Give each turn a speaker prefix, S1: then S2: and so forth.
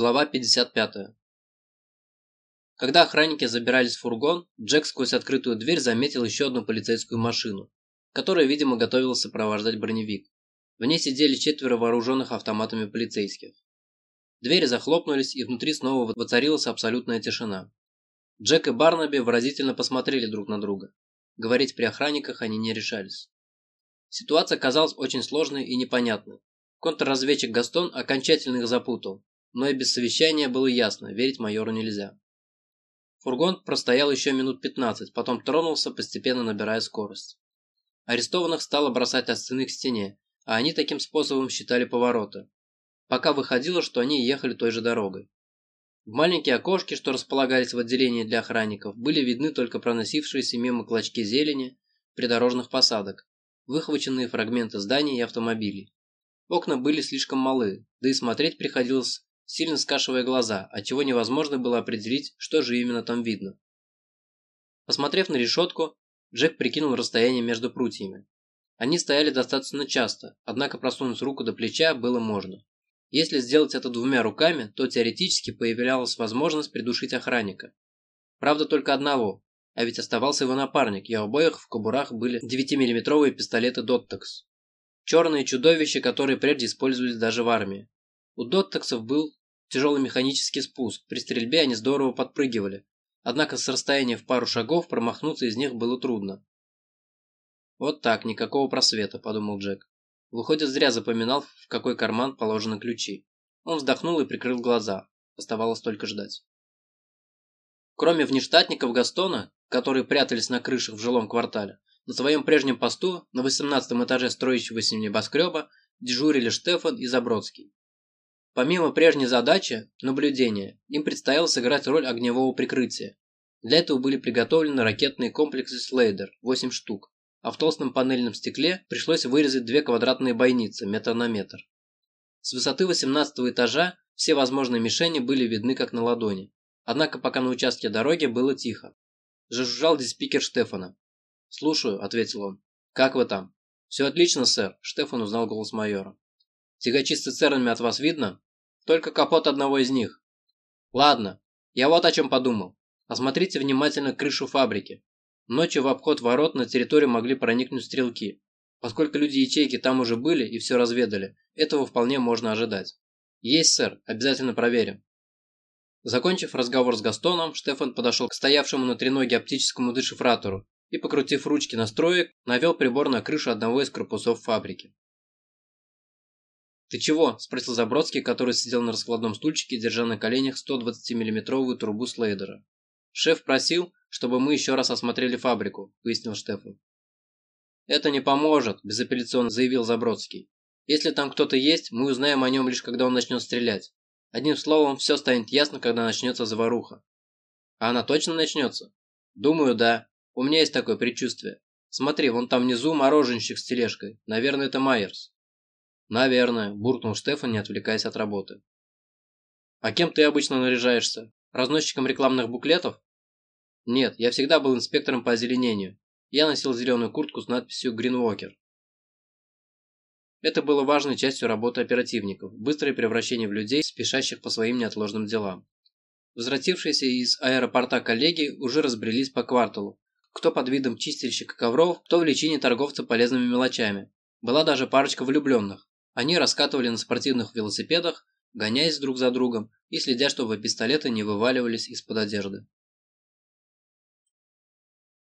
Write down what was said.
S1: Глава 55. Когда охранники забирались в фургон, Джек сквозь открытую дверь заметил еще одну полицейскую машину, которая, видимо, готовилась сопровождать броневик. В ней сидели четверо вооруженных автоматами полицейских. Двери захлопнулись, и внутри снова воцарилась абсолютная тишина. Джек и Барнаби выразительно посмотрели друг на друга. Говорить при охранниках они не решались. Ситуация казалась очень сложной и непонятной. Контрразведчик Гастон окончательно их запутал, но и без совещания было ясно, верить майору нельзя. Фургон простоял еще минут 15, потом тронулся, постепенно набирая скорость. Арестованных стало бросать от стены к стене, а они таким способом считали повороты. Пока выходило, что они ехали той же дорогой. В маленькие окошки, что располагались в отделении для охранников, были видны только проносившиеся мимо клочки зелени придорожных посадок, выхваченные фрагменты зданий и автомобилей. Окна были слишком малы, да и смотреть приходилось сильно скашивая глаза, отчего невозможно было определить, что же именно там видно. Посмотрев на решетку, Джек прикинул расстояние между прутьями. Они стояли достаточно часто, однако просунуть руку до плеча было можно. Если сделать это двумя руками, то теоретически появлялась возможность придушить охранника. Правда, только одного, а ведь оставался его напарник, и у обоих в кобурах были 9-миллиметровые пистолеты Доттекс. Черные чудовища, которые прежде использовались даже в армии. У Доттексов был тяжелый механический спуск, при стрельбе они здорово подпрыгивали, однако с расстояния в пару шагов промахнуться из них было трудно. «Вот так, никакого просвета», – подумал Джек. Выходит, зря запоминал, в какой карман положены ключи. Он вздохнул и прикрыл глаза. Оставалось только ждать. Кроме внештатников Гастона, которые прятались на крышах в жилом квартале, на своем прежнем посту, на 18 этаже строящегося небоскреба, дежурили Штефан и Забродский. Помимо прежней задачи – наблюдения, им предстояло сыграть роль огневого прикрытия. Для этого были приготовлены ракетные комплексы «Слейдер» – 8 штук, а в толстом панельном стекле пришлось вырезать две квадратные бойницы метр на метр. С высоты 18 этажа все возможные мишени были видны как на ладони, однако пока на участке дороги было тихо. Жужжал диспикер Штефана. «Слушаю», – ответил он. «Как вы там?» «Все отлично, сэр», – Штефан узнал голос майора. «Тягачи с цистернами от вас видно?» Только капот одного из них. Ладно, я вот о чем подумал. Осмотрите внимательно крышу фабрики. Ночью в обход ворот на территорию могли проникнуть стрелки. Поскольку люди-ячейки там уже были и все разведали, этого вполне можно ожидать. Есть, сэр, обязательно проверим. Закончив разговор с Gastoном, Штефан подошел к стоявшему на треноге оптическому дешифратору и, покрутив ручки настроек, навел прибор на крышу одного из корпусов фабрики. «Ты чего?» – спросил Забродский, который сидел на раскладном стульчике, держа на коленях 120 миллиметровую трубу слейдера. «Шеф просил, чтобы мы еще раз осмотрели фабрику», – пояснил Штефан. «Это не поможет», – безапелляционно заявил Забродский. «Если там кто-то есть, мы узнаем о нем лишь когда он начнет стрелять. Одним словом, все станет ясно, когда начнется заваруха». «А она точно начнется?» «Думаю, да. У меня есть такое предчувствие. Смотри, вон там внизу мороженщик с тележкой. Наверное, это Майерс». «Наверное», – буркнул Штефан, не отвлекаясь от работы. «А кем ты обычно наряжаешься? Разносчиком рекламных буклетов?» «Нет, я всегда был инспектором по озеленению. Я носил зеленую куртку с надписью «Гринвокер». Это было важной частью работы оперативников, быстрое превращение в людей, спешащих по своим неотложным делам. Возвратившиеся из аэропорта коллеги уже разбрелись по кварталу, кто под видом чистильщика ковров, кто в лечении торговца полезными мелочами. Была даже парочка влюбленных. Они раскатывали на спортивных велосипедах, гоняясь друг за другом и следя, чтобы пистолеты не вываливались из-под одежды.